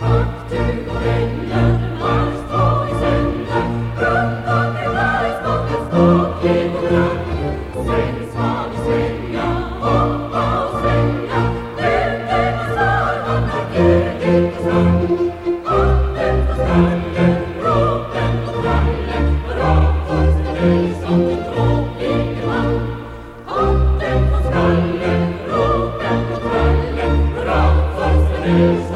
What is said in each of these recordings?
Fakty goręta Yes.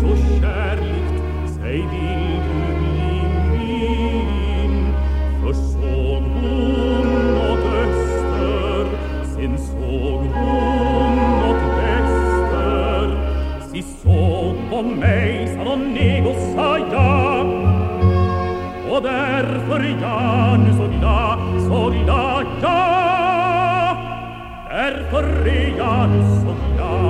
con mei sanon nego saia. Oder forian so di da so di da ja. Er forian so di da